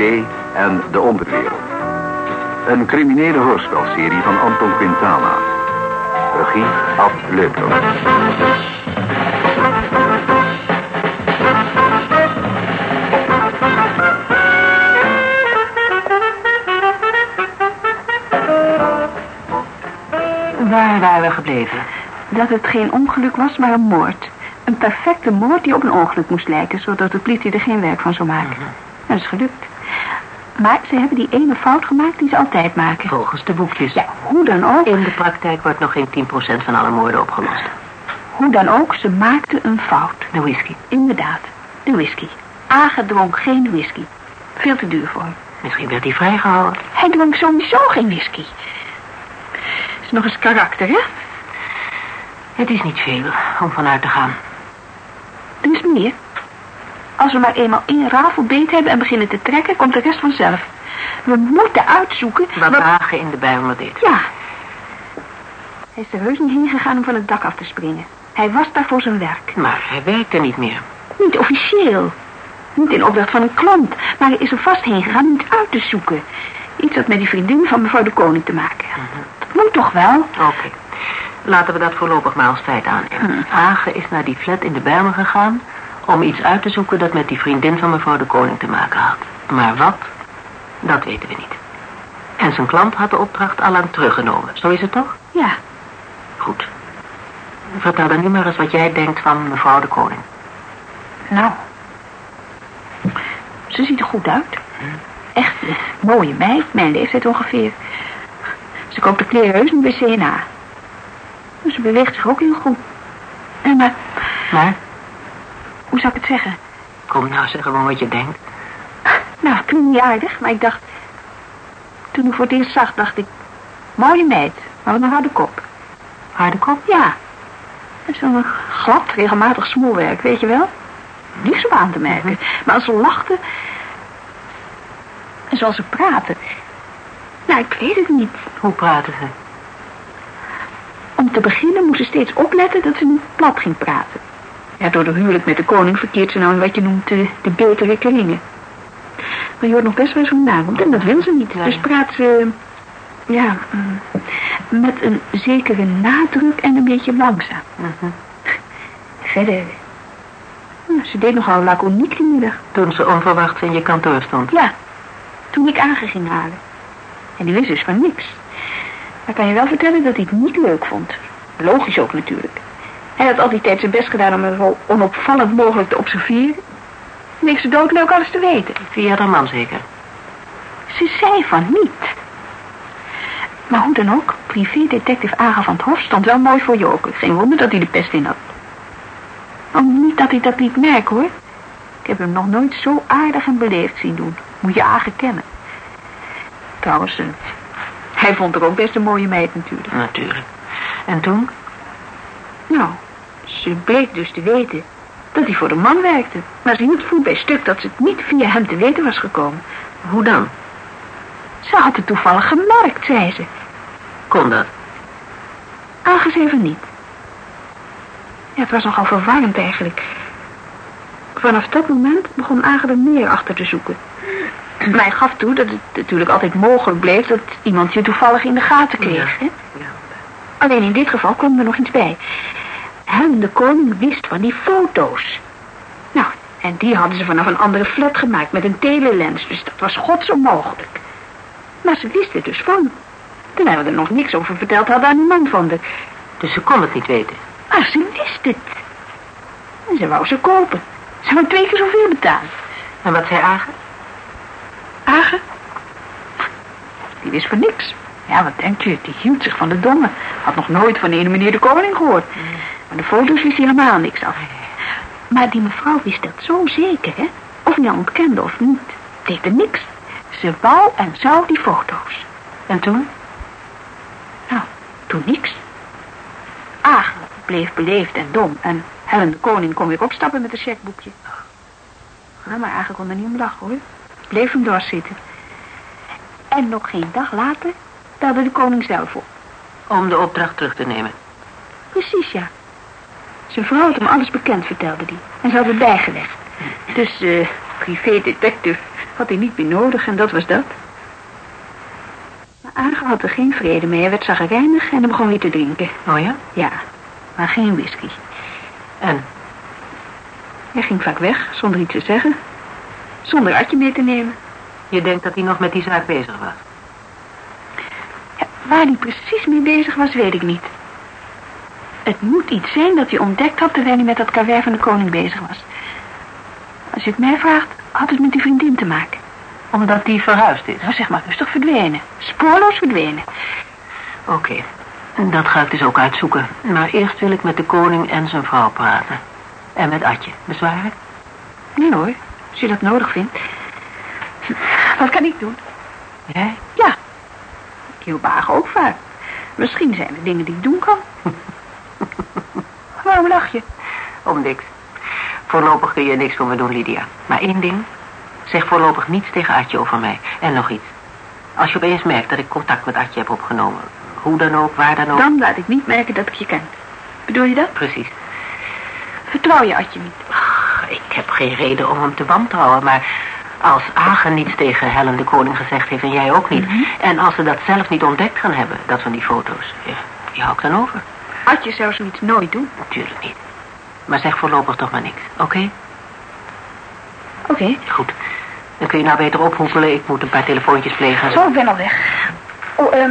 En De Onderwereld. Een criminele hoorspelserie van Anton Quintana. Regie Ad Leupler. Waar waren we gebleven? Dat het geen ongeluk was, maar een moord. Een perfecte moord die op een ongeluk moest lijken, zodat de politie er geen werk van zou maken. Dat is gelukt. Maar ze hebben die ene fout gemaakt die ze altijd maken. Volgens de boekjes. Ja, hoe dan ook. In de praktijk wordt nog geen 10% van alle moorden opgelost. Hoe dan ook, ze maakten een fout. De whisky. Inderdaad, de whisky. Agen dronk geen whisky. Veel te duur voor hem. Misschien werd hij vrijgehouden. Hij dronk sowieso geen whisky. Is nog eens karakter, hè? Het is niet veel om vanuit te gaan. Er is meer. Als we maar eenmaal één rafelbeet hebben en beginnen te trekken, komt de rest vanzelf. We moeten uitzoeken... Wat Hagen in de Bijbel deed. Ja. Hij is er heus niet heen gegaan om van het dak af te springen. Hij was daar voor zijn werk. Maar hij werkte niet meer. Niet officieel. Niet in opdracht van een klant. Maar hij is er vast heen gegaan om het uit te zoeken. Iets wat met die vriendin van mevrouw de koning te maken. Dat moet toch wel? Oké. Laten we dat voorlopig maar als feit aannemen. Hagen is naar die flat in de Bijbel gegaan... om iets uit te zoeken dat met die vriendin van mevrouw de koning te maken had. Maar wat? Dat weten we niet. En zijn klant had de opdracht al lang teruggenomen. Zo is het toch? Ja. Goed. Vertel dan nu maar eens wat jij denkt van mevrouw de koning. Nou. Ze ziet er goed uit. Echt een mooie meid, mijn leeftijd ongeveer. Ze koopt de kleren heus niet bij CNA. Ze beweegt zich ook heel goed. En maar, Maar, hoe zou ik het zeggen? kom nou, zeg gewoon wat je denkt. Nou, ik vind het niet aardig, maar ik dacht... Toen ik voor het eerst zag, dacht ik... Mooie meid, maar wat een harde kop. Harde kop? Ja. En Zo'n glad, regelmatig smoelwerk, weet je wel? Niks op aan te merken. Maar als ze lachten... En zoals ze praten... Nou, ik weet het niet. Hoe praten ze? Om te beginnen moest ze steeds opletten dat ze niet plat ging praten. Ja, door de huwelijk met de koning verkeert ze nou in wat je noemt de, de betere kringen. Maar je hoort nog best wel zo'n naam, en dat wil ze niet. Dus praat ze... Ja, mm, met een zekere nadruk en een beetje langzaam. Mhm. Verder... nou, ze deed nogal laconiek die middag. Toen ze onverwachts in je kantoor stond. Ja, toen ik Agen ging halen. En die wist dus van niks. Maar kan je wel vertellen dat hij het niet leuk vond. Logisch ook natuurlijk. Hij had al die tijd zijn best gedaan om er zo onopvallend mogelijk te observeren. Niks zo doodleuk alles te weten. Via de man zeker. Ze zei van niet. Maar hoe dan ook, privédetective Aga van het Hof stond wel mooi voor je ogen. Geen wonder dat hij de pest in had. Oh, niet dat hij dat niet merkt hoor. Ik heb hem nog nooit zo aardig en beleefd zien doen. Moet je Aga kennen. Trouwens, eh, hij vond er ook best een mooie meid natuurlijk. Natuurlijk. En toen? Nou, ze bleek dus te weten dat hij voor de man werkte. Maar ze hield voet bij stuk dat ze het niet via hem te weten was gekomen. Hoe dan? Ze had het toevallig gemerkt, zei ze. Kon dat? Aangegeven niet. Ja, het was nogal verwarrend eigenlijk. Vanaf dat moment begon Agen er meer achter te zoeken. Maar hij gaf toe dat het natuurlijk altijd mogelijk bleef dat iemand je toevallig in de gaten kreeg. Hè? Ja. Alleen in dit geval kwam er nog iets bij. Helen de Koning wist van die foto's. Nou, en die hadden ze vanaf een andere flat gemaakt met een telelens, dus dat was gods onmogelijk. Maar ze wist er dus van. Terwijl we er nog niks over verteld hadden aan die man van de... Dus ze kon het niet weten. Maar ze wist het. En ze wou ze kopen. Ze wou twee keer zoveel betalen. En wat zei Agen? Agen? Die wist van niks. Ja, wat denk je? Die hield zich van de domme. Had nog nooit van ene meneer de koning gehoord. Maar de foto's wist hij helemaal niks af. Maar die mevrouw wist dat zo zeker, hè? Of hij nou ontkende of niet. Deed er niks. Ze wou en zou die foto's. En toen? Nou, toen niks. Agen bleef beleefd en dom. En Helen de koning kon weer opstappen met een checkboekje. Nou, maar Agen kon er niet om lachen, hoor. Bleef hem doorzitten. En nog geen dag later belde de koning zelf op. Om de opdracht terug te nemen. Precies, ja. Zijn vrouw had hem alles bekend, vertelde hij. En ze had het bijgelegd. Dus, eh, privédetective had hij niet meer nodig en dat was dat. Maar Agen had er geen vrede mee. Hij werd zagrijnig en hij begon weer te drinken. Oh ja? Ja, maar geen whisky. En? Hij ging vaak weg, zonder iets te zeggen. Zonder Adje mee te nemen. Je denkt dat hij nog met die zaak bezig was? Ja, waar hij precies mee bezig was, weet ik niet. Het moet iets zijn dat hij ontdekt had terwijl hij met dat kaver van de koning bezig was. Als je het mij vraagt, had het met die vriendin te maken. Omdat die verhuisd is? Nou, zeg maar rustig verdwenen. Spoorloos verdwenen. Oké, dat ga ik dus ook uitzoeken. Maar eerst wil ik met de koning en zijn vrouw praten. En met Adje. Bezwaren? Nee hoor, als je dat nodig vindt. Wat kan ik doen? Jij? Ja. Ik Agen ook vaak. Misschien zijn er dingen die ik doen kan. Waarom lach je? Om niks. Voorlopig kun je niks voor me doen, Lydia. Maar één ding. Zeg voorlopig niets tegen Adje over mij. En nog iets. Als je opeens merkt dat ik contact met Adje heb opgenomen. Hoe dan ook, waar dan ook. Dan laat ik niet merken dat ik je ken. Bedoel je dat? Precies. Vertrouw je Adje niet? Ach, ik heb geen reden om hem te wantrouwen, maar... Als Agen niets tegen Helen de Koning gezegd heeft en jij ook niet... Mhm. en als ze dat zelf niet ontdekt gaan hebben, dat van die foto's... Ja, die hou ik dan over. Adje zou zoiets nooit doen. Natuurlijk niet. Maar zeg voorlopig toch maar niks, oké? Oké. Goed. Dan kun je nou beter ophoepelen. Ik moet een paar telefoontjes plegen. Zo, ik ben al weg. Oh, ehm,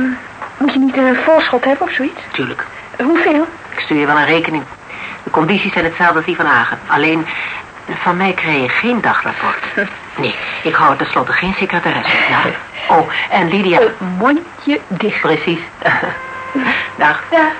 moet je niet een voorschot hebben of zoiets? Tuurlijk. Hoeveel? Ik stuur je wel een rekening. De condities zijn hetzelfde als die van Hagen. Alleen, van mij krijg je geen dagrapport. Nee, ik hou tenslotte geen secretaresse. Nou, oh, en Lydia... Uh, mondje dicht. Precies. Dag. Ja.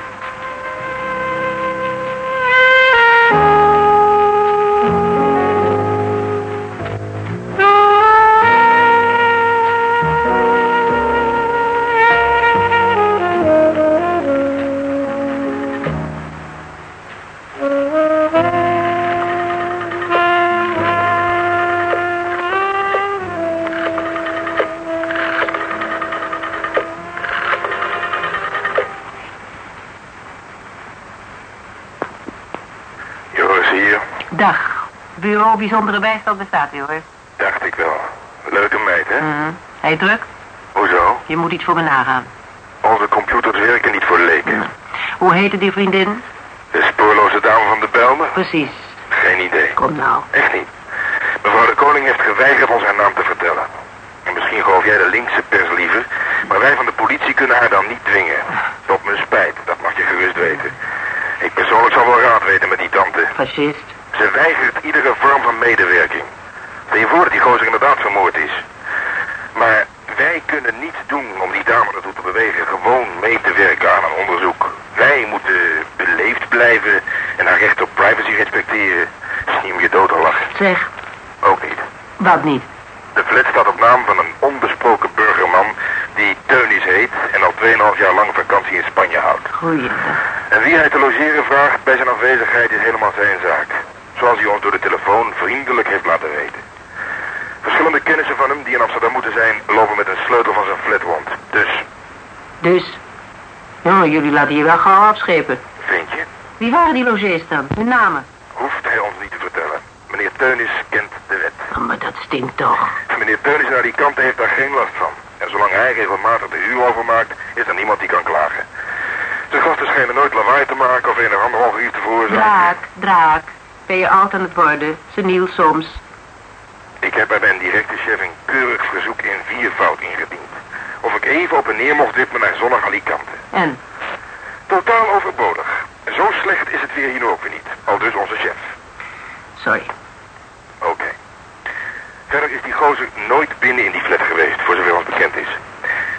Bureau Bijzondere Bijstand bestaat hier, hoor. dacht ik wel. Leuke meid, hè? Mhm. Hij druk? Hoezo? Je moet iets voor me nagaan. Onze computers werken niet voor leken. Hoe heette die vriendin? De spoorloze dame van de Belmen? Precies. Geen idee. Kom nou. Echt niet. Mevrouw de Koning heeft geweigerd ons haar naam te vertellen. En misschien geloof jij de linkse pers liever, maar wij van de politie kunnen haar dan niet dwingen. Tot mijn spijt, dat mag je gerust weten. Ik persoonlijk zal wel raad weten met die tante. Fascist. Ze weigert iedere vorm van medewerking. Stel je voor dat die gozer inderdaad vermoord is. Maar wij kunnen niets doen om die dame ertoe te bewegen gewoon mee te werken aan een onderzoek. Wij moeten beleefd blijven en haar recht op privacy respecteren. Om je dood te lachen. Zeg, Ook niet. wat niet? De flat staat op naam van een onbesproken burgerman die Teunis heet en al 2,5 jaar lang vakantie in Spanje houdt. Goeiedag. En wie hij te logeren vraagt bij zijn afwezigheid is helemaal zijn zaak. Zoals hij ons door de telefoon vriendelijk heeft laten weten. Verschillende kennissen van hem die in Amsterdam moeten zijn, lopen met een sleutel van zijn flat rond. Dus, Dus? Ja, jullie laten je wel gauw afschepen. vind je, Wie waren die logés dan? Hun namen? hoeft hij ons niet te vertellen. Meneer Teunis kent de wet. Oh, maar dat stinkt toch. En meneer Teunis naar die kant heeft daar geen last van. En zolang hij regelmatig de huur overmaakt, is er niemand die kan klagen. Zijn gasten schijnen nooit lawaai te maken of een of ander ongerief te veroorzaken. Draak, draak. Ben je oud aan het worden? Seniel soms. Ik heb bij mijn directe chef een keurig verzoek in viervoud ingediend. Of ik even op en neer mocht wippen naar zonnig Alicante. En? Totaal overbodig. Zo slecht is het weer hier ook weer niet. Al dus onze chef. Sorry. Oké. Verder is die gozer nooit binnen in die flat geweest, voor zover ons bekend is.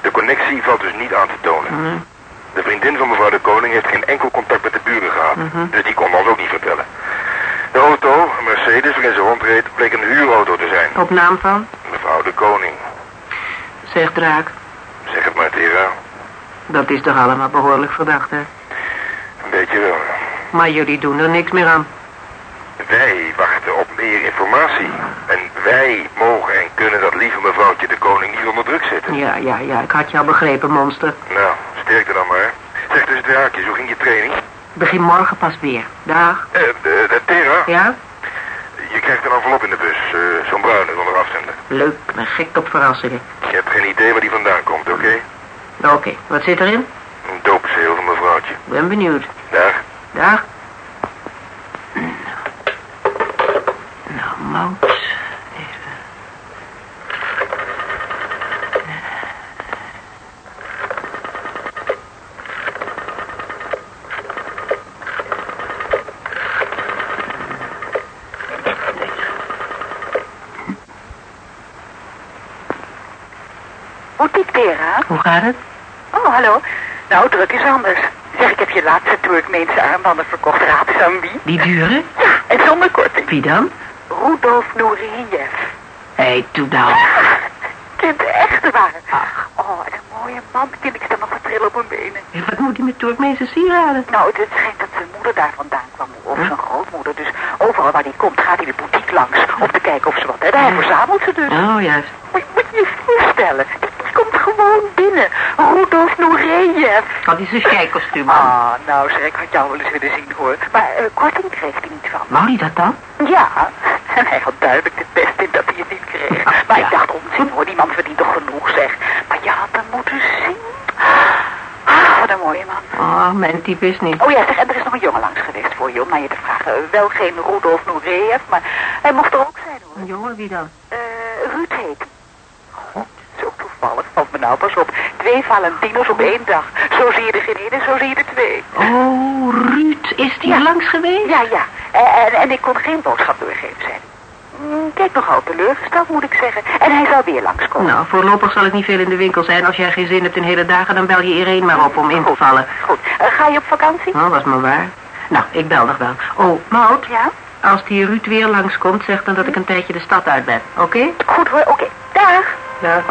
De connectie valt dus niet aan te tonen. Mhm. De vriendin van mevrouw de Koning heeft geen enkel contact met de buren gehad. Mhm. Dus die kon ons ook niet vertellen. De auto, een Mercedes waarin ze rondreed, bleek een huurauto te zijn. Op naam van? Mevrouw de Koning. Zeg draak. Zeg het maar, Tera. Dat is toch allemaal behoorlijk verdacht, hè? Een beetje wel. Maar jullie doen er niks meer aan. Wij wachten op meer informatie. En wij mogen en kunnen dat lieve mevrouwtje de koning niet onder druk zetten. Ja, ja, ja. Ik had je al begrepen, monster. Nou, sterkte dan maar. Zeg dus de haakjes, hoe ging je training? Begin morgen pas weer. Dag. Eh, de, de Tera, Ja? je krijgt een envelop in de bus. eh, Zo'n bruine zonder afzender. Leuk, ik ben gek op verrassingen. Je hebt geen idee waar die vandaan komt, oké? Oké, wat zit erin? Een doopseel van mevrouwtje. Ben benieuwd. Dag. Dag. Nou, mout. Even. Hoe Piet Pera? Hoe gaat het? Oh, hallo. Nou, druk is anders. Zeg, ik heb je laatste Turkmeense armbanden verkocht. Raad eens aan wie? Die dure? Ja, en zonder korting. Wie dan? Rudolf Nourijev. Hé, hey, doe nou. Kind, de echte waren. Oh, en een mooie man. Kind, ik sta nog wat trillen op mijn benen. En wat moet hij met Turkmeense sieraden? Nou, het schijnt dat zijn moeder daar vandaan kwam. Of zijn grootmoeder. Dus overal waar hij komt gaat hij de boutique langs. Om te kijken of ze wat hebben. Hij verzamelt ze dus. Oh, juist. Moet, moet je je voorstellen. Die komt gewoon binnen. Rudolf Hij zijn scheikostuum aan? Ah, nou zeg, ik had jou wel eens willen zien hoor. Maar eh, korting kreeg hij niet van. Wou hij dat dan? Ja, en hij had duidelijk de pest in dat hij het niet kreeg. Maar ik dacht, onzin hoor, die man verdient toch genoeg zeg. Maar je had hem moeten zien. Ah, wat een mooie man. Oh, mijn type is niet. Oh ja, zeg, en er is nog een jongen langs geweest voor je om naar je te vragen. Wel geen Rudolf Nureyev, maar hij mocht er ook zijn hoor. Een jongen, wie dan? Eh, Ruud heet. God, zo toevallig. Valt me nou pas op. Twee Valentino's op één dag. Zo zie je er geen één en zo zie je er twee. Oh, Ruud, is die Ja. langs geweest? Ja, ja. En, en, en ik kon geen boodschap doorgeven zijn. Mm, Kijk nogal teleurgesteld, moet ik zeggen. En hij zou weer langskomen. Nou, voorlopig zal ik niet veel in de winkel zijn. Als jij geen zin hebt in hele dagen, dan bel je Irene maar op om in te vallen. Goed. Eh, ga je op vakantie? Oh, was maar waar. Nou, ik bel nog wel. Oh, Maud, Ja? als die Ruud weer langskomt, zeg dan dat ik een tijdje de stad uit ben. Oké? Goed hoor, oké. Dag. Ja.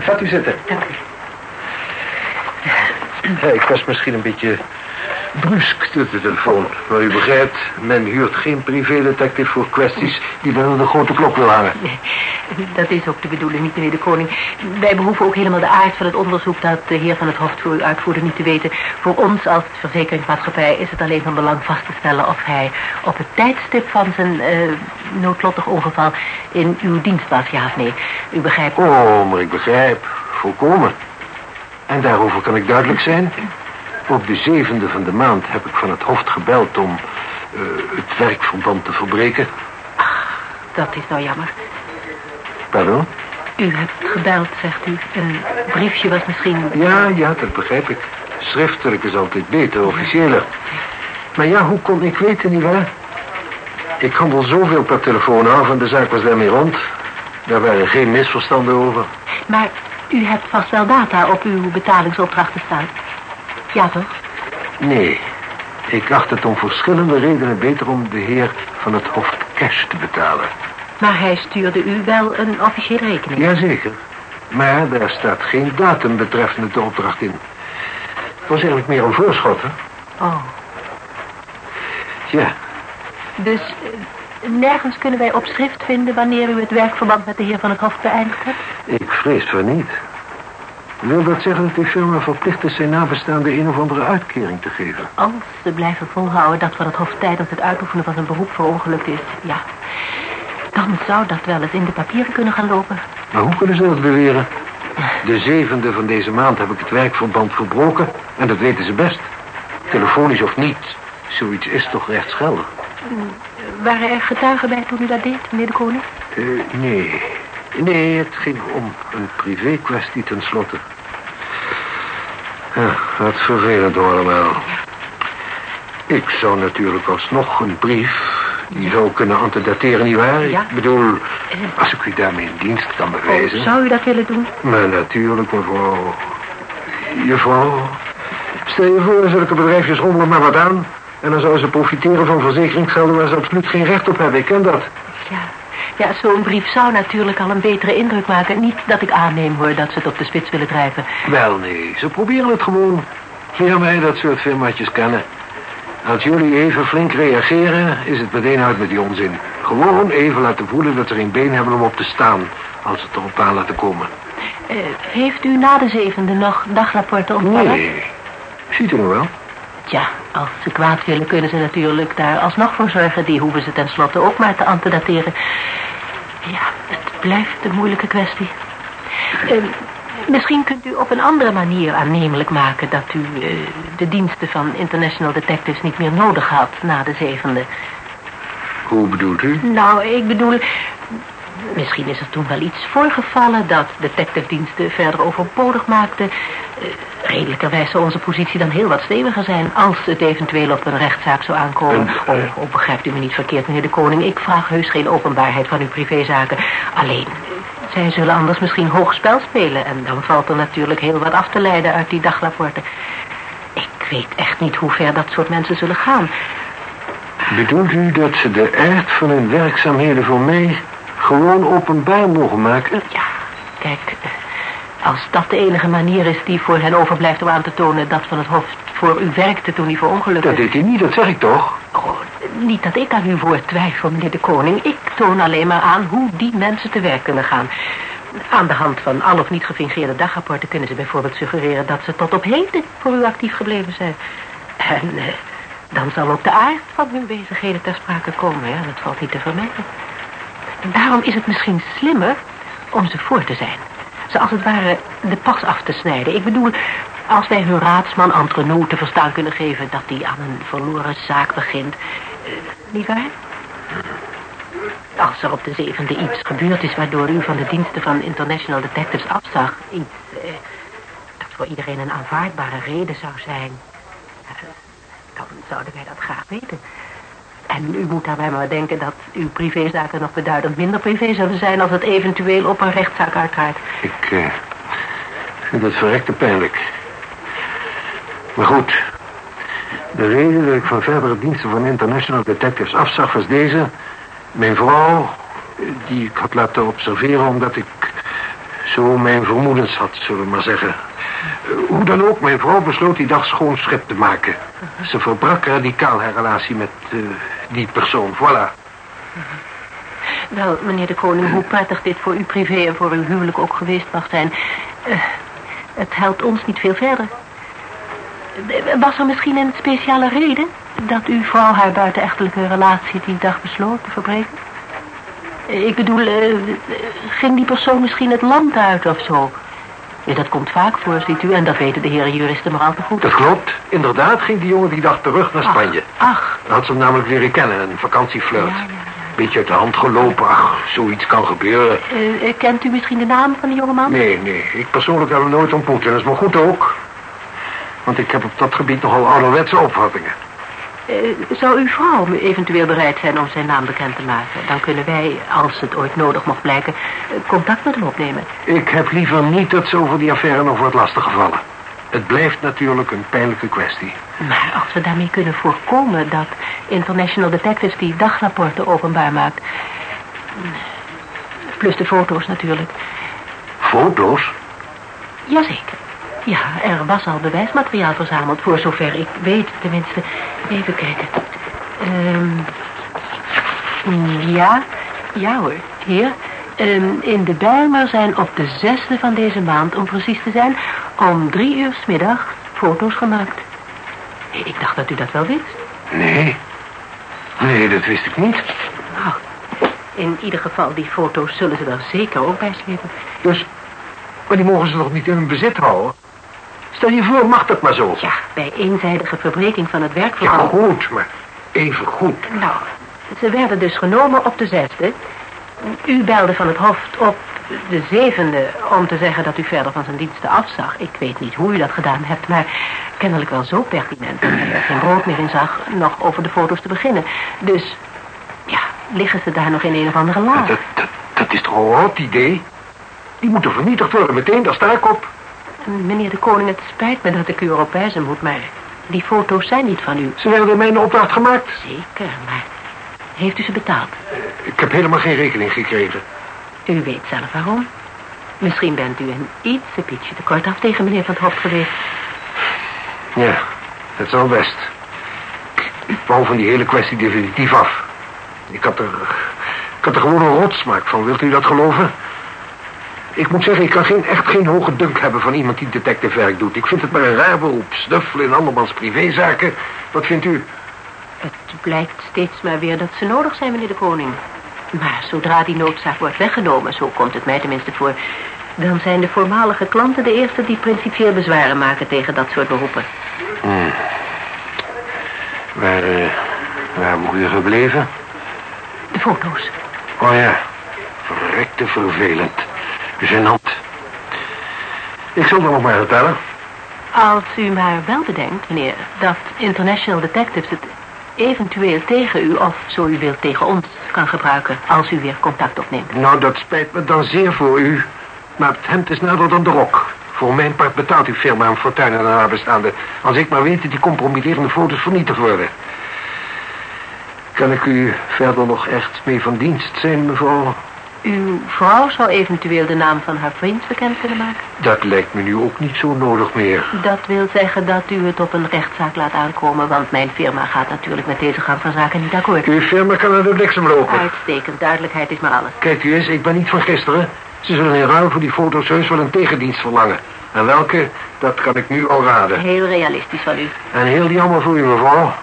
Gaat u zitten. Ja, ik was misschien een beetje brusk door de telefoon. Maar u begrijpt, men huurt geen privédetective voor kwesties die men aan de grote klok wil hangen. Dat is ook de bedoeling, niet meneer de koning. Wij behoeven ook helemaal de aard van het onderzoek dat de heer van het Hof voor u uitvoerde niet te weten. Voor ons als verzekeringsmaatschappij is het alleen van belang vast te stellen of hij op het tijdstip van zijn eh, noodlottig ongeval in uw dienst was, ja of nee. U begrijpt. Oh, maar ik begrijp. Volkomen. En daarover kan ik duidelijk zijn. Op de zevende van de maand heb ik van het hoofd gebeld om eh, het werkverband te verbreken. Dat is nou jammer. Pardon? U hebt gebeld, zegt u. Een briefje was misschien... Ja, ja, dat begrijp ik. Schriftelijk is altijd beter, officiëler. Maar ja, hoe kon ik weten, nietwaar? Ik handel zoveel per telefoon af en de zaak was daarmee rond. Daar waren geen misverstanden over. Maar u hebt vast wel data op uw betalingsopdrachten staan. Ja, toch? Nee, ik acht het om verschillende redenen beter om de heer van het hoofd cash te betalen. Maar hij stuurde u wel een officiële rekening. Jazeker. Maar daar staat geen datum betreffende de opdracht in. Het was eigenlijk meer een voorschot, hè? Oh. Ja, Dus eh, nergens kunnen wij op schrift vinden wanneer u het werkverband met de heer van het Hof beëindigd hebt? ik vrees voor niet. Wil dat zeggen dat die firma verplicht is zijn nabestaanden een of andere uitkering te geven? Als ze blijven volhouden dat van het Hof tijdens het uitoefenen van zijn beroep verongelukt is, ja. Dan zou dat wel eens in de papieren kunnen gaan lopen. Maar hoe kunnen ze dat beweren? De zevende van deze maand heb ik het werkverband verbroken en dat weten ze best. Telefonisch of niet, zoiets is toch rechtsgeldig? Waren er getuigen bij toen u dat deed, meneer de koning? Eh, nee. Nee, het ging om een privé kwestie tenslotte. Ja, wat vervelend allemaal. Ik zou natuurlijk alsnog een brief... die zou kunnen antedateren, nietwaar? Ja. Ik bedoel, als ik u daarmee in dienst kan bewijzen... Oh, zou u dat willen doen? Maar natuurlijk, mevrouw. Juffrouw, stel je voor, zulke bedrijfjes rommelen maar wat aan... en dan zouden ze profiteren van verzekeringsgelden waar ze absoluut geen recht op hebben. Ik ken dat. Ja. Ja, zo'n brief zou natuurlijk al een betere indruk maken. Niet dat ik aanneem, hoor, dat ze het op de spits willen drijven. Wel, nee, ze proberen het gewoon. Leer mij dat soort firmaatjes kennen. Als jullie even flink reageren, is het meteen uit met die onzin. Gewoon even laten voelen dat ze geen been hebben om op te staan... als het erop aan laten komen. Eh, heeft u na de zevende nog dagrapporten ontvangen? Nee. Ziet u nog wel? Tja, als ze kwaad willen kunnen ze natuurlijk daar alsnog voor zorgen. Die hoeven ze tenslotte ook maar te antedateren. Ja, het blijft een moeilijke kwestie. Eh, misschien kunt u op een andere manier aannemelijk maken... dat u eh, de diensten van International Detectives niet meer nodig had na de zevende. Hoe bedoelt u? Nou, ik bedoel... Misschien is er toen wel iets voorgevallen dat detectivediensten verder overbodig maakten. Eh, redelijkerwijs zou onze positie dan heel wat steviger zijn... als het eventueel op een rechtszaak zou aankomen. En, Oh, oh, begrijpt u me niet verkeerd, meneer de Koning. Ik vraag heus geen openbaarheid van uw privézaken. Alleen, eh, zij zullen anders misschien hoog spel spelen... en dan valt er natuurlijk heel wat af te leiden uit die dagrapporten. Ik weet echt niet hoe ver dat soort mensen zullen gaan. Bedoelt u dat ze de aard van hun werkzaamheden voor mij... gewoon openbaar mogen maken? Ja, kijk, eh, als dat de enige manier is die voor hen overblijft om aan te tonen dat van het hoofd voor u werkte toen hij voor ongelukte. Dat deed hij niet, dat zeg ik toch? Oh, niet dat ik aan uw woord twijfel, meneer de koning. Ik toon alleen maar aan hoe die mensen te werk kunnen gaan. Aan de hand van al of niet gefingeerde dagrapporten kunnen ze bijvoorbeeld suggereren dat ze tot op heden voor u actief gebleven zijn. En eh, dan zal ook de aard van hun bezigheden ter sprake komen, ja, dat valt niet te vermijden. Daarom is het misschien slimmer om ze voor te zijn. Ze als het ware de pas af te snijden. Ik bedoel, als wij hun raadsman entre nous te verstaan kunnen geven... dat hij aan een verloren zaak begint. Eh, niet waar? Als er op de zevende iets gebeurd is... waardoor u van de diensten van International Detectives afzag... iets eh, dat voor iedereen een aanvaardbare reden zou zijn... eh, dan zouden wij dat graag weten. En u moet daarbij maar denken dat uw privézaken nog beduidend minder privé zullen zijn... als het eventueel op een rechtszaak uitgaat. Ik eh, vind het verrekte pijnlijk. Maar goed. De reden dat ik van verdere diensten van International Detectives afzag was deze. Mijn vrouw, eh, die ik had laten observeren omdat ik zo mijn vermoedens had, zullen we maar zeggen. Eh, Hoe dan ook, mijn vrouw besloot die dag schoon schip te maken. Ze verbrak radicaal haar relatie met die persoon. Voilà. Wel, meneer de koning, hoe prettig dit voor uw privé en voor uw huwelijk ook geweest mag zijn... eh, het helpt ons niet veel verder. Was er misschien een speciale reden dat uw vrouw haar buitenechtelijke relatie die dag besloot te verbreken? Ik bedoel, eh, ging die persoon misschien het land uit of zo? Ja, dat komt vaak voor, ziet u, en dat weten de heren juristen maar al te goed. Dat klopt. Inderdaad ging die jongen die dag terug naar Spanje. Ach, ach. Dan had ze hem namelijk leren kennen, een vakantieflirt. Ja, ja, ja. Beetje uit de hand gelopen. Ach, zoiets kan gebeuren. Eh, eh, kent u misschien de naam van die jongeman? Nee, nee. Ik persoonlijk heb hem nooit ontmoet. En dat is maar goed ook. Want ik heb op dat gebied nogal ouderwetse opvattingen. Eh, zou uw vrouw eventueel bereid zijn om zijn naam bekend te maken? Dan kunnen wij, als het ooit nodig mocht blijken, eh, contact met hem opnemen. Ik heb liever niet dat ze over die affaire nog wordt lastiggevallen. Het blijft natuurlijk een pijnlijke kwestie. Maar als we daarmee kunnen voorkomen dat International Detectives die dagrapporten openbaar maakt... Plus de foto's natuurlijk. Foto's? Jazeker. Ja, er was al bewijsmateriaal verzameld, voor zover ik weet tenminste. Even kijken. Ehm ja, ja hoor, hier. Ehm, in de Bijlmer zijn op de zesde van deze maand, om precies te zijn, om drie uur 's middag foto's gemaakt. Ik dacht dat u dat wel wist. Nee. Nee, dat wist ik niet. Nou, in ieder geval, die foto's zullen ze er zeker ook bij slepen. Dus, maar die mogen ze nog niet in hun bezit houden? Stel je voor, mag dat maar zo? Ja, bij eenzijdige verbreking van het Ja, werkverband. goed, maar even goed. Nou, ze werden dus genomen op de zesde. U belde van het hoofd op de zevende om te zeggen dat u verder van zijn diensten afzag. Ik weet niet hoe u dat gedaan hebt, maar kennelijk wel zo pertinent dat hij er geen brood meer in zag nog over de foto's te beginnen. Dus, ja, liggen ze daar nog in een of andere laag? Dat, dat, dat is toch een rot idee? Die moeten vernietigd worden meteen, daar sta ik op. Meneer de koning, het spijt me dat ik u erop wijzen moet, maar die foto's zijn niet van u. Ze werden in mijn opdracht gemaakt. Zeker, maar heeft u ze betaald? Ik heb helemaal geen rekening gekregen. U weet zelf waarom. Misschien bent u een ietsje pietje te kort af tegen meneer Van het Hof geweest. Ja, dat zal best. Ik wou van die hele kwestie definitief af. Ik had er, ik had er gewoon een rotsmaak van, wilt u dat geloven? Ik moet zeggen, ik kan geen, echt geen hoge dunk hebben van iemand die detectivewerk doet. Ik vind het maar een raar beroep. Snuffelen in andermans privézaken. Wat vindt u? Het blijkt steeds maar weer dat ze nodig zijn, meneer de koning. Maar zodra die noodzaak wordt weggenomen, zo komt het mij tenminste voor... dan zijn de voormalige klanten de eerste die principieel bezwaren maken tegen dat soort beroepen. Hmm. Waar, uh, waar moet je gebleven? De foto's. Oh ja, verrekte vervelend. Genant. Ik zal er nog maar vertellen. Als u maar wel bedenkt, meneer, dat International Detectives het eventueel tegen u of zo u wilt tegen ons kan gebruiken als u weer contact opneemt. Nou, dat spijt me dan zeer voor u. Maar het hemd is nader dan de rok. Voor mijn part betaalt uw firma een fortuin aan de nabestaanden. Als ik maar weet dat die compromitterende foto's vernietigd worden. Kan ik u verder nog echt mee van dienst zijn, mevrouw? Uw vrouw zou eventueel de naam van haar vriend bekend kunnen maken? Dat lijkt me nu ook niet zo nodig meer. Dat wil zeggen dat u het op een rechtszaak laat aankomen... want mijn firma gaat natuurlijk met deze gang van zaken niet akkoord. Uw firma kan naar de bliksem lopen. Uitstekend, duidelijkheid is maar alles. Kijk u eens, ik ben niet van gisteren. Ze zullen in ruil voor die foto's heus wel een tegendienst verlangen. En welke, dat kan ik nu al raden. Heel realistisch van u. En heel jammer voor u, mevrouw.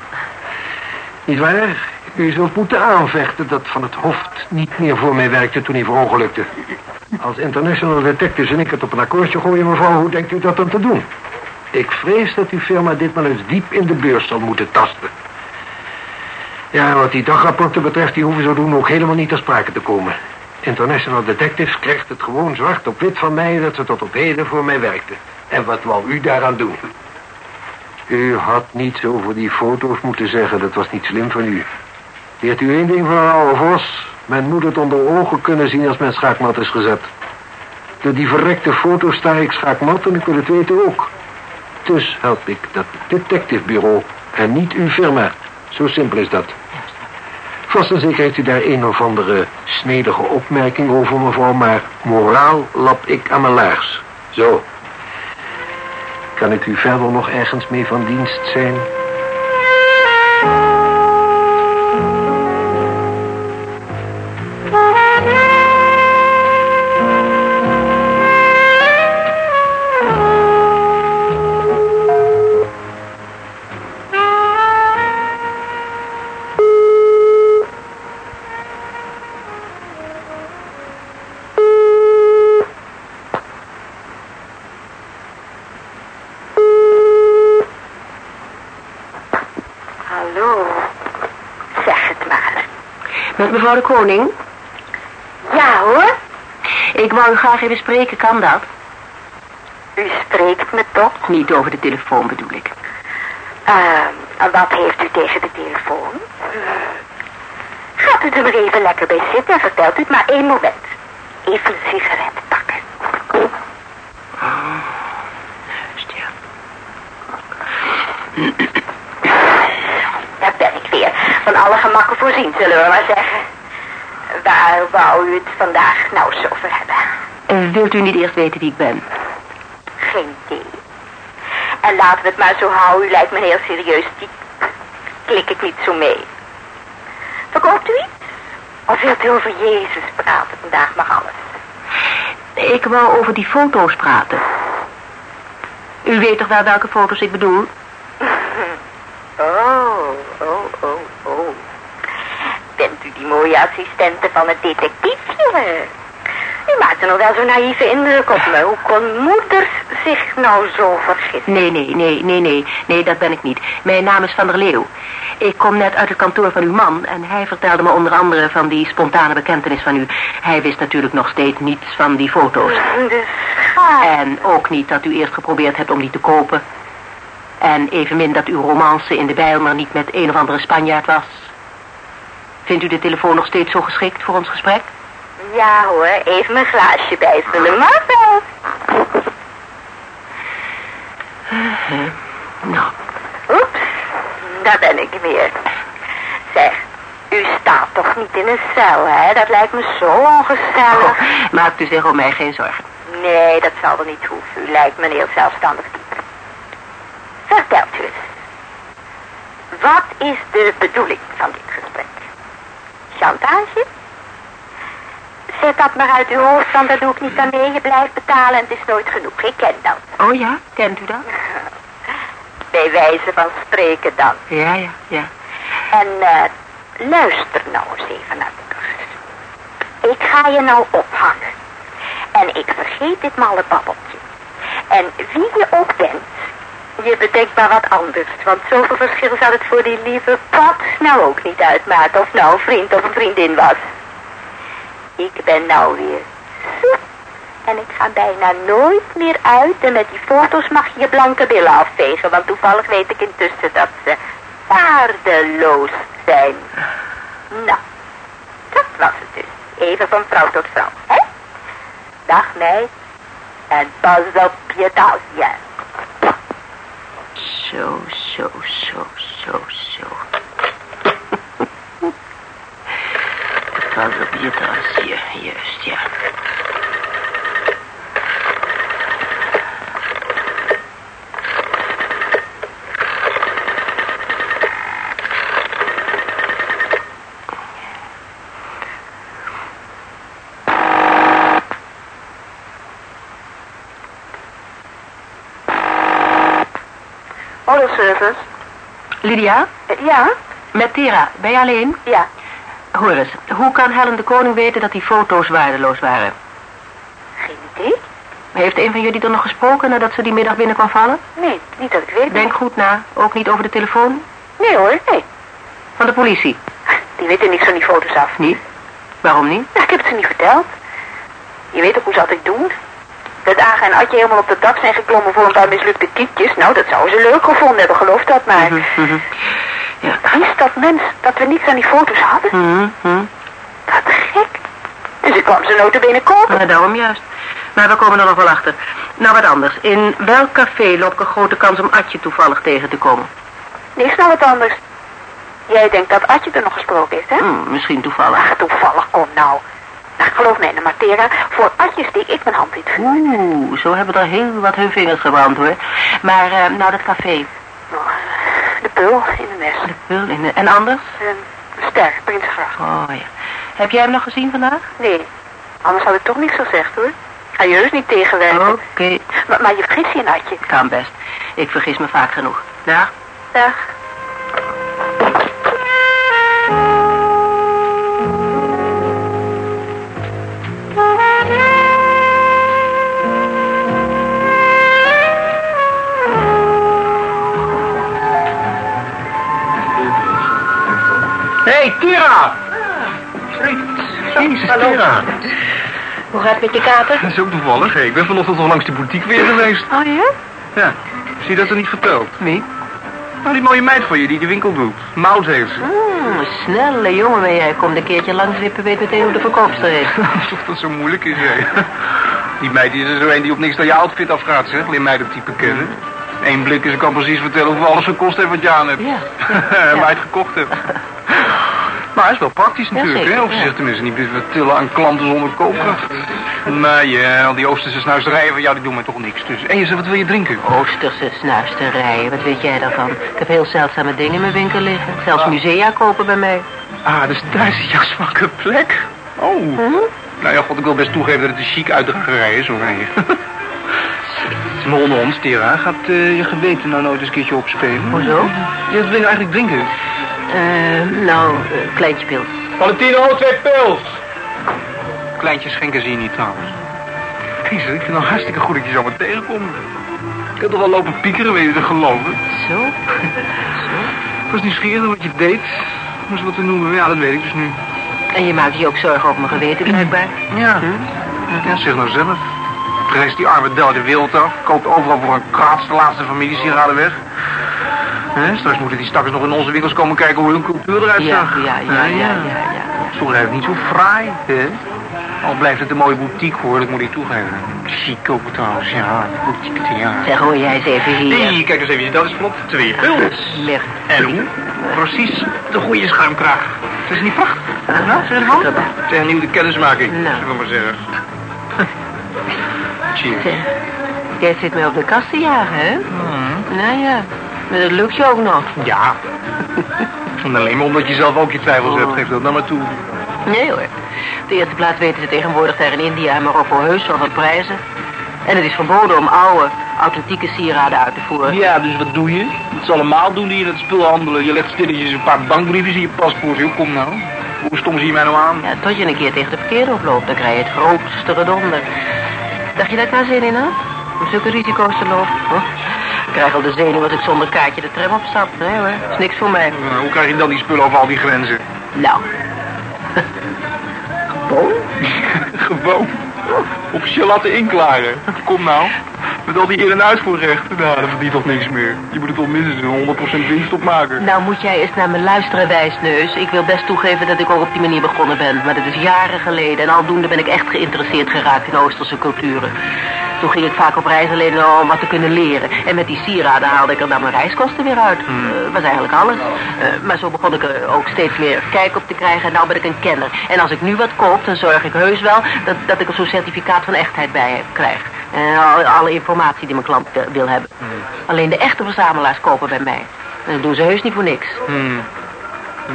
Niet waar? U zult moeten aanvechten dat Van het Hoofd niet meer voor mij werkte toen hij verongelukte. Als international detectives en ik het op een akkoordje gooien, mevrouw, hoe denkt u dat dan te doen? Ik vrees dat uw firma ditmaal eens diep in de beurs zal moeten tasten. Ja, wat die dagrapporten betreft, die hoeven zo doen ook helemaal niet ter sprake te komen. International Detectives krijgt het gewoon zwart op wit van mij dat ze tot op heden voor mij werkte. En wat wou u daaraan doen? U had niets over die foto's moeten zeggen, dat was niet slim van u. Leert u één ding van oude Vos? Men moet het onder ogen kunnen zien als men schaakmat is gezet. Door die verrekte foto sta ik schaakmat en ik wil het weten ook. Dus help ik dat detectivebureau en niet uw firma. Zo simpel is dat. Vast en zeker heeft u daar een of andere snedige opmerking over, mevrouw, maar moraal lap ik aan mijn laars. Zo. Kan ik u verder nog ergens mee van dienst zijn? Mevrouw de koning? Ja, hoor. Ik wou u graag even spreken, kan dat? U spreekt me toch? Niet over de telefoon bedoel ik. Uh, wat heeft u tegen de telefoon? Gaat u er maar even lekker bij zitten en vertelt u het maar één moment. Even een sigaret pakken. Oh, ja. Daar ben ik weer. Van alle gemakken voorzien, zullen we maar zeggen. Waar wou u het vandaag nou zo over hebben? Uh, wilt u niet eerst weten wie ik ben? Geen idee. En laten we het maar zo houden. U lijkt me heel serieus type. Klik ik niet zo mee. Verkoopt u iets? Of wilt u over Jezus praten? Vandaag mag alles. Ik wou over die foto's praten. U weet toch wel welke foto's ik bedoel? oh, oh, oh. Die mooie assistente van het detectiefje? U maakt er nog wel zo'n naïeve indruk op me. Hoe kon moeders zich nou zo vergissen? Nee, nee, nee, nee, nee. Nee, dat ben ik niet. Mijn naam is Van der Leeuw. Ik kom net uit het kantoor van uw man en hij vertelde me onder andere van die spontane bekentenis van u. Hij wist natuurlijk nog steeds niets van die foto's. Dus En ook niet dat u eerst geprobeerd hebt om die te kopen. En evenmin dat uw romance in de Bijlmer niet met een of andere Spanjaard was. Vindt u de telefoon nog steeds zo geschikt voor ons gesprek? Ja hoor, even mijn glaasje bijvullen, wel. Uh, nou. Oeps, daar ben ik weer. Zeg, u staat toch niet in een cel, hè? Dat lijkt me zo ongezellig. Oh, maakt u zich om mij geen zorgen. Nee, dat zal wel niet hoeven. U lijkt me een heel zelfstandig type. Vertelt u eens. Wat is de bedoeling van dit gesprek? Chantage? Zet dat maar uit uw hoofd, want daar doe ik niet aan mee. Je blijft betalen en het is nooit genoeg. Ik ken dat. Oh ja, kent u dat? Bij wijze van spreken dan. Ja, ja, ja. En eh, luister nou eens even naar de cursus. Ik ga je nou ophangen. En ik vergeet dit malle babbeltje. En wie je ook bent, je bedenkt maar wat anders. Want zoveel verschil zal het voor die lieve pap nou ook niet uitmaken of nou een vriend of een vriendin was. Ik ben nou weer soep. En ik ga bijna nooit meer uit. En met die foto's mag je je blanke billen afvegen. Want toevallig weet ik intussen dat ze waardeloos zijn. Nou, dat was het dus. Even van vrouw tot vrouw, hè? Dag meid. En pas op je tasje. Zo, zo, zo, zo, zo. Pas op je tas hier, juist, Hallo, service. Lydia, Eh, Ja? met Tera, ben je alleen? Ja. Hoor eens, hoe kan Helen de Koning weten dat die foto's waardeloos waren? Geen idee? Heeft een van jullie er nog gesproken nadat ze die middag binnen kwam vallen? Nee, niet dat ik weet. Denk goed na, ook niet over de telefoon? Nee hoor, nee. Van de politie? Die weten niks van die foto's af. Niet? Waarom niet? Ja, ik heb het ze niet verteld. Je weet ook hoe ze altijd doen. Dat Aga en Adje helemaal op het dak zijn geklommen voor een paar mislukte kietjes. Nou, dat zouden ze leuk gevonden hebben, geloof dat maar. Mhm, mhm. Ja. Wist dat mens dat we niks aan die foto's hadden? Mhm. Wat gek. Dus ik kwam ze notabene kopen. Nou, daarom juist. Maar we komen er nog wel achter. Nou, wat anders. In welk café loop ik een grote kans om Adje toevallig tegen te komen? Niks nou wat anders. Jij denkt dat Adje er nog gesproken is, hè? Hm, misschien toevallig. Ach, toevallig, kom nou. Nou, geloof mij, Matera, voor Adje steek ik mijn hand in het vuur. Oeh, zo hebben er heel wat hun vingers gebrand hoor. Maar, eh, nou, dat café. Oh, De pul in de nest. De pul in de... En anders? Een ster, Prinsgracht. Oh ja. Heb jij hem nog gezien vandaag? Nee, anders had ik toch niks gezegd, hoor. Ga je heus niet tegenwerken. Oké. Maar, maar je vergist je, Adje. Kan best. Ik vergis me vaak genoeg. Dag. Dag. Hé, hey, Tira! Jezus, Tira. Hoe gaat het met je kater? Dat is ook toevallig. Hey, ik ben vanochtend al langs die boutique weer geweest. Oh ja? Ja. Zie je dat er niet verteld? Wie? Nou, die mooie meid van je die de winkel doet. Mout heeft ze. Hmm, snelle jongen ben jij. Komt een keertje langs wippen, weet meteen hoe de verkoopster is. Alsof dat zo moeilijk is, hè. Die meid is er zo een die op niks dan je outfit afgaat, zeg. Leer mij dat type kennen. Eén blik en ze kan precies vertellen hoeveel alles gekost heeft wat je aan hebt. Ja. en waar je het gekocht hebt. Maar is wel praktisch natuurlijk, hè? Of ze zich tenminste niet vertillen aan klanten zonder koopkracht. Maar ja, al die Oosterse snuisterijen van jou, die doen mij toch niks. Dus, en je zegt, wat wil je drinken? Oosterse snuisterijen, wat weet jij daarvan? Ik heb heel zeldzame dingen in mijn winkel liggen. Zelfs musea kopen bij mij. Ah, dus daar is jouw zwakke plek. Oh. Nou ja, god, ik wil best toegeven dat het een chic uitdragerij is, hoor. Maar onder ons, Tera, gaat eh, je geweten nou nooit eens een keertje opspelen? Hoezo? Wat wil je eigenlijk drinken? Eh, nou, kleintje pil. Valentino, twee pils! Kleintjes schenken zie je niet trouwens. Jezus, ik vind het hartstikke goed dat je zo maar tegenkomt. Ik heb toch wel lopen piekeren, weet je te geloven. Zo? Ik was nieuwsgierig wat je deed. Om eens wat te noemen, ja, dat weet ik dus nu. En je maakt je ook zorgen over mijn geweten, blijkbaar. Ja. Ja, zeg nou zelf. Reist die arme Del de wereld af. Koopt overal voor een kraats de laatste familiesieraden weg. Hè, straks moeten die stakkers nog in onze winkels komen kijken hoe hun cultuur eruit Ja, zag. ja, ja, ja, ja, ja. eigenlijk niet zo fraai, hè? Al blijft het een mooie boutique hoor, dat moet ik toegeven. Chic ook trouwens, ja. Boutique, ja. Zeg, hoor jij eens even hier. Nee, kijk eens even, dat is klopt. Twee pils. Mer. En hoe? Precies de goede schuimkraag. Het is niet prachtig. Ah, Nou, zeg het schitterend. Het is een nieuwe kennismaking, Nou. zullen we maar zeggen. Cheers. Zeg, jij zit mij op de kast te jagen, hè? Nou ja. Maar dat lukt je ook nog. Ja. En alleen maar omdat je zelf ook je twijfels hebt, geef dat nou maar toe. Nee hoor. Op de eerste plaats weten ze tegenwoordig daar in India en Marokko heus wel wat prijzen. En het is verboden om oude, authentieke sieraden uit te voeren. Ja, dus wat doe je? Dat ze allemaal doen die in het spul handelen. Je legt stilletjes een paar bankbriefjes in je paspoort. Joh, kom nou. Hoe stom zie je mij nou aan? Ja, tot je een keer tegen de verkeerde oploopt, dan krijg je het grootste redonder. Dacht je dat ik daar zin in had? Om zulke risico's te lopen? Huh? Ik krijg al de zenuw als ik zonder kaartje de tram opstap. Nee hoor, is niks voor mij. Nou, hoe krijg je dan die spullen over al die grenzen? Nou. Gewoon? Gewoon. Officieel laten inklaren. Kom nou. Met al die in- en uitvoerrechten. Nou, dat verdient toch niks meer. Je moet er toch minstens een 100% winst op maken. Nou moet jij eens naar me luisteren, wijsneus. Ik wil best toegeven dat ik ook op die manier begonnen ben. Maar dat is jaren geleden. En aldoende ben ik echt geïnteresseerd geraakt in Oosterse culturen. Toen ging ik vaak op reis alleen om wat te kunnen leren. En met die sieraden haalde ik er dan mijn reiskosten weer uit. Eh, was eigenlijk alles. Eh, maar zo begon ik er ook steeds meer kijk op te krijgen. En nou ben ik een kenner. En als ik nu wat koop, dan zorg ik heus wel dat, dat ik er zo'n certificaat van echtheid bij krijg. En al- alle informatie die mijn klant wil- wil hebben. Alleen de echte verzamelaars kopen bij mij. En dat doen ze heus niet voor niks. Hmm.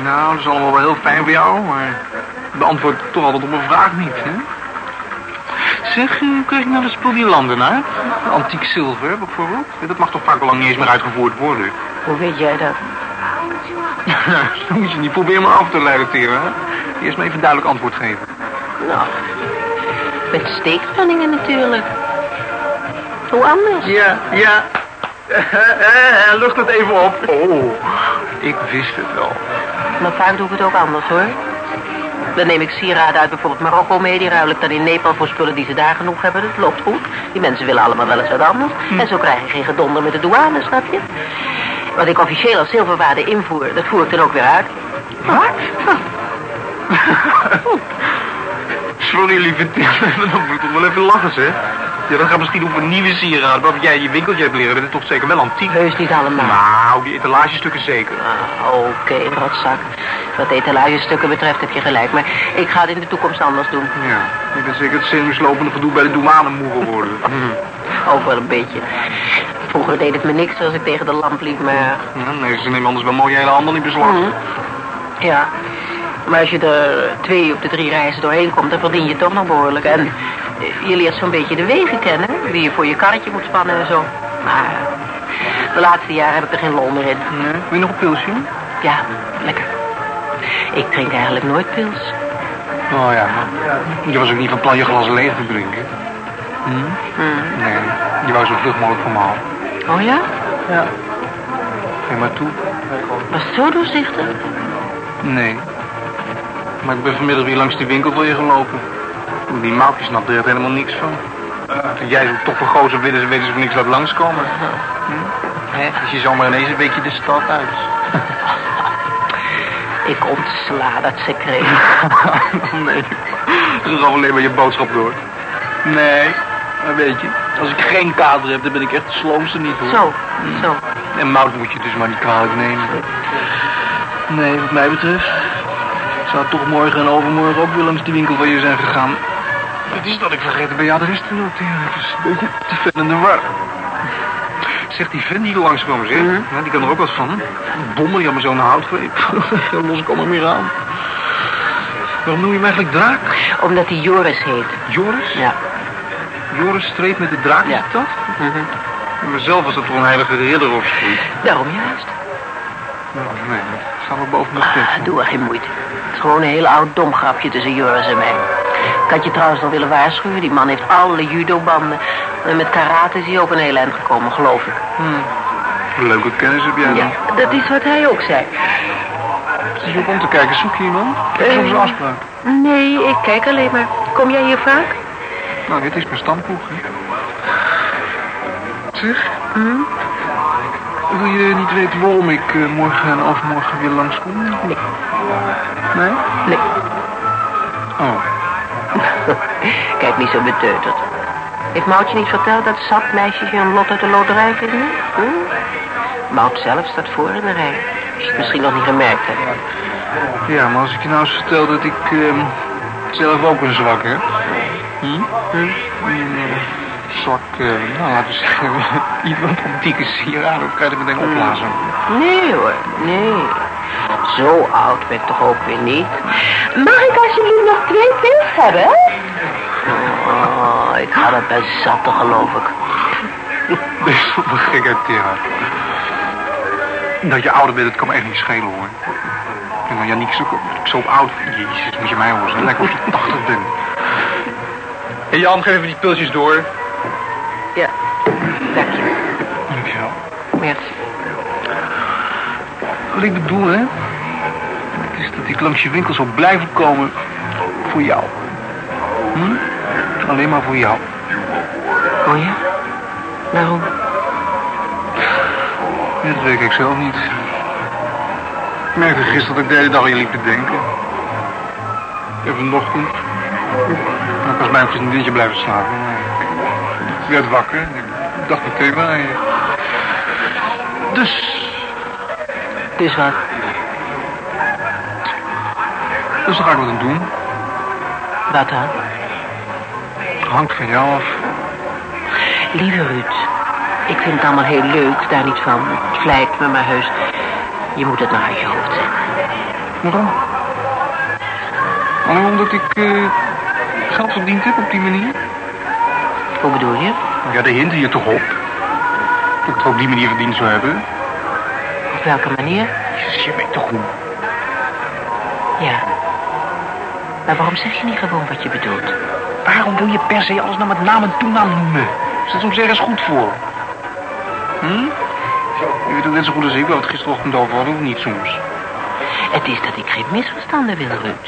Nou, dat is allemaal wel heel fijn voor jou, maar beantwoord toch altijd op een vraag niet, hè? Zeg, eh, hoe krijg ik nou dat spul die landen uit? Antiek zilver, bijvoorbeeld. Dat mag toch vaak al lang niet eens meer uitgevoerd worden? Hoe weet jij dat? Dan moet je niet proberen me af te leiden, Tera. Eerst maar even duidelijk antwoord geven. Nou, met steekspanningen natuurlijk. Hoe anders? Ja, ja. Lucht het even op. Oh, ik wist het wel. Maar vaak doe ik het ook anders hoor. Dan neem ik sieraden uit bijvoorbeeld Marokko mee. Die ruil ik dan in Nepal voor spullen die ze daar genoeg hebben. Dat loopt goed. Die mensen willen allemaal wel eens wat anders. En zo krijg je geen gedonder met de douane, snap je? Wat ik officieel als zilverwaarde invoer, dat voer ik dan ook weer uit. Wat? Sorry, lieve Tim. Dan moet ik toch wel even lachen, zeg. Ja, dat gaat misschien over nieuwe sieraden. Maar wat jij in je winkeltje hebt leren, dat is toch zeker wel antiek? Heus niet allemaal. Nou, die etalagestukken zeker. Ah, Oké, rotzak. Wat de etalagestukken betreft heb je gelijk. Maar ik ga het in de toekomst anders doen. Ja, je bent zeker het zenuwslopende gedoe bij de douane moe geworden. Ook wel een beetje. Vroeger deed het me niks als ik tegen de lamp liep, maar... Ja, nee, ze nemen anders wel mooi je hele handel in beslag. Mhm. Ja, maar als je er twee op de drie reizen doorheen komt, dan verdien je toch nog behoorlijk. En je leert zo'n beetje de wegen kennen, wie je voor je karretje moet spannen en zo. Maar de laatste jaren heb ik er geen lol meer in. Nee. Wil je nog een pilsje? Ja, lekker. Ik drink eigenlijk nooit pils. Oh ja, je was ook niet van plan je glas leeg te drinken. Hm? Nee, je wou zo vlug mogelijk me halen. Oh ja? Ja. Geef maar toe. Was het zo doorzichtig? Nee. Maar ik ben vanmiddag weer langs die winkel voor je gelopen. Die Maukje snapte er helemaal niks van. Toen jij zo toch vergozen willen ze weten ze voor niks wat langskomen. Hm? Hè? Dus je zomaar ineens een beetje de stad uit. Ik ontsla dat secret. nee. Ze gaf alleen maar je boodschap door. Nee, maar weet je, als ik geen kader heb, dan ben ik echt de sloomste niet hoor. Zo, zo. En mout moet je dus maar niet kwalijk nemen. Nee, wat mij betreft zou toch morgen en overmorgen ook weer langs die winkel van je zijn gegaan. Het is dat ik vergeten ben je adres te noteren. Het is een beetje te in de war. Zegt die vent die er langskwam, zeg. Mhm. Ja, die kan er ook wat van. Die had me zo'n houtgreep. Daar los ik allemaal meer aan. Waarom noem je hem eigenlijk draak? Omdat hij Joris heet. Joris? Ja. Joris streep met de draak Ja. de tas? Mhm. En mezelf was dat toch een heilige ridder of zoiets. Daarom juist. Nou, nee, dat gaan we boven de Ah, doe er geen moeite. Het is gewoon een heel oud dom grapje tussen Joris en mij. Ik had je trouwens nog willen waarschuwen. Die man heeft alle judobanden. En met karate is hij ook een heel eind gekomen, geloof ik. Leuke kennis heb jij dan. Ja, dat is wat hij ook zei. Je ook om te kijken, zoek je iemand? Heb Eh. soms een afspraak. Nee, ik kijk alleen maar. Kom jij hier vaak? Nou, dit is mijn stampoeg, hè. Zeg, Hm? wil je niet weten waarom ik eh, morgen en overmorgen weer langskom? Nee. Nee? Nee. Oh. Kijk niet zo beteuterd. Heeft Moutje niet verteld dat zat meisjes je een lot uit de loterij vinden? Hm? Mout zelf staat voor in de rij. Als je het misschien nog niet gemerkt hebt. Ja, maar als ik je nou eens vertel dat ik ehm, zelf ook een zwak heb. Hm? Hm? Eh, soort, eh, nou ja, dus iemand antieke sieraden krijg ik meteen opblazen. Nee hoor, nee. Zo oud ben ik toch ook weer niet. Mag ik alsjeblieft nog twee pils hebben? Oh, ik ga het best zatten, geloof ik. Gekheid, Tera. Dat je ouder bent, dat kan me echt niet schelen, hoor. En dan Janiek zo, zo oud... Jezus, moet je mij horen. Het lijkt of je 80 bent. Hé Jan, geef even die pilsjes door. Ja, dank je. Dankjewel. Merci. Wat ik bedoel, hè? Het is dat ik langs je winkel zal blijven komen voor jou. Hm? Alleen maar voor jou. Oh ja? Waarom? Ja, dat weet ik zelf niet. Ik merkte gisteren dat ik de hele dag aan je liep te denken. En vanochtend... Nou, ik was bij een vriendinnetje blijven slapen. Ik werd wakker en ik dacht meteen maar aan je. Dus, Dus wat? dus dan ga ik wat aan doen. Wat dan? Hangt van jou af. Lieve Ruud, ik vind het allemaal heel leuk, daar niet van. Het vlijt me maar heus. Je moet het maar uit je hoofd zetten. Waarom? Alleen omdat ik eh, geld verdiend heb op die manier? Hoe bedoel je? Ja, de hint hier toch op. Dat ik het op die manier verdiend zou hebben. Op welke manier? Je weet toch hoe. Ja. Maar waarom zeg je niet gewoon wat je bedoelt? Waarom wil je per se alles nou met naam en toenaam noemen? Is dat soms ergens goed voor? Hm? Je weet het net zo goed als ik waar we het gisterochtend over hadden, of niet soms? Het is dat ik geen misverstanden wil, Ruud.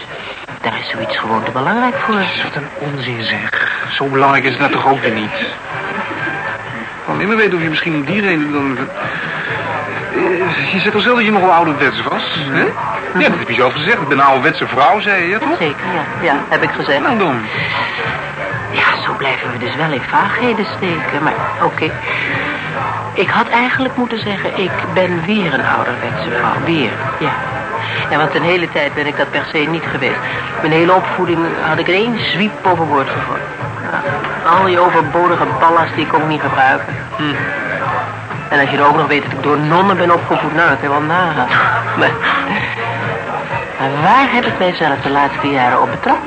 Daar is zoiets gewoon te belangrijk voor. Wat een onzin zeg. Zo belangrijk is het nou toch ook weer niet. Alleen maar weten of je misschien om die reden dan... Eh, Je zegt al zelf dat je nogal ouderwets was, hè? Ja, dat heb je zelf gezegd. Ik ben een ouderwetse vrouw, zei je, toch? Zeker, ja. Ja, heb ik gezegd. Nou dan. Ja, zo blijven we dus wel in vaagheden steken. Maar oké. Ik had eigenlijk moeten zeggen, ik ben weer een ouderwetse vrouw. Weer, ja. Ja, want een hele tijd ben ik dat per se niet geweest. Mijn hele opvoeding had ik in één zwiep overboord gegooid. Ja, al die overbodige ballast die ik ook niet gebruiken. Hm. En als je er ook nog weet dat ik door nonnen ben opgevoed, nou, dat kan je wel nagaan. Maar, maar waar heb ik mijzelf de laatste jaren op betrapt?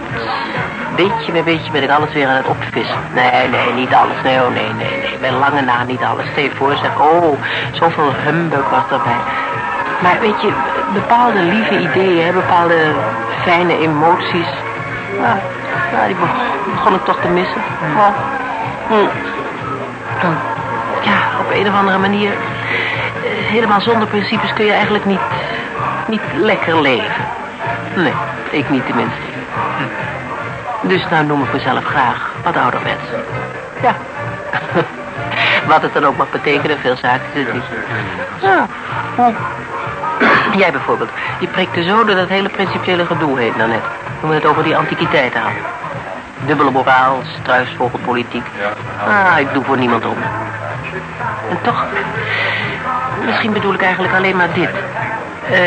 Beetje bij beetje ben ik alles weer aan het opvissen. Nee, nee, niet alles. Nee, oh, nee, nee, nee. Bij lange na niet alles. Stel je voor, zeg, oh, zoveel humbug was erbij. Maar weet je, bepaalde lieve ideeën, bepaalde fijne emoties. Ja, ja die begon, begon ik toch te missen. Ja. Hm. Op een of andere manier, eh, helemaal zonder principes kun je eigenlijk niet, niet lekker leven. Nee, ik niet tenminste. Hm. Dus nou noem ik mezelf graag wat ouderwets. Ja. wat het dan ook mag betekenen, veel zaken het niet. Ja. Jij bijvoorbeeld, je prikte zo door dat hele principiële gedoe heen daarnet. Toen we het over die antiquiteiten hadden. Dubbele moraal, struisvogelpolitiek. Ah, ik doe voor niemand om. En toch, misschien bedoel ik eigenlijk alleen maar dit. Eh,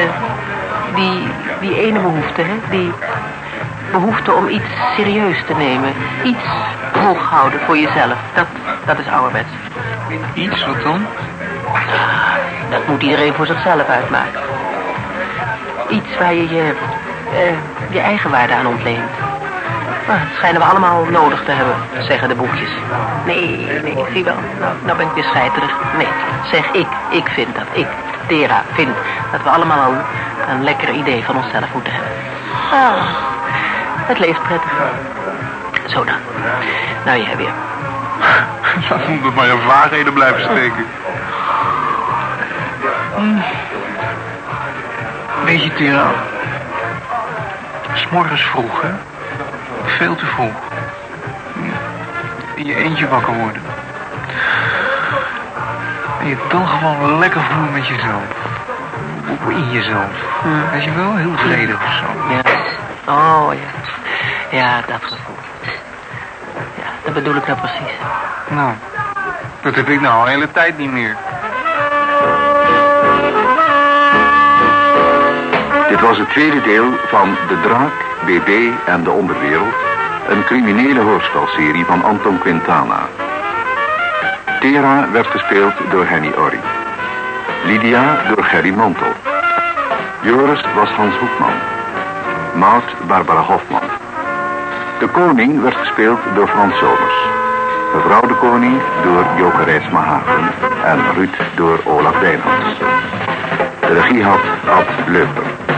die, die ene behoefte, hè? Die behoefte om iets serieus te nemen. Iets hoog houden voor jezelf. Dat, dat is ouderwets. Iets, wat dan? Dat moet iedereen voor zichzelf uitmaken. Iets waar je je, eh, je eigen waarde aan ontleent. Dat schijnen we allemaal nodig te hebben, zeggen de boekjes. Nee, nee, zie wel. Nou, nou ben ik weer scheiterig. Nee, zeg ik. Ik vind dat. Ik, Tera, vind dat we allemaal een, een lekker idee van onszelf moeten hebben. Ah, het leeft prettig. Zo dan. Nou, jij weer. Laat me maar in vaagheden blijven steken. Hm. Weet je, Tera... S'morgens vroeg, hè? Veel te vroeg. Ja. In je eentje wakker worden. En je dan gewoon lekker voelen met jezelf. In jezelf. Weet je wel? Heel vredig of zo. Ja. Oh, ja. Ja, dat gevoel. Ja, dat bedoel ik nou precies. Nou, dat heb ik nou al een hele tijd niet meer. Dit was het tweede deel van De Draak, BB en de Onderwereld. Een criminele hoorspelserie van Anton Quintana. Tera werd gespeeld door Henny Orry. Lydia door Gerry Mantel. Joris was Hans Hoekman. Maud Barbara Hofman. De koning werd gespeeld door Frans Somers. Mevrouw de koning door Joke Rijsma en Ruud door Olaf Wijnands. De regie had Ad Leuper.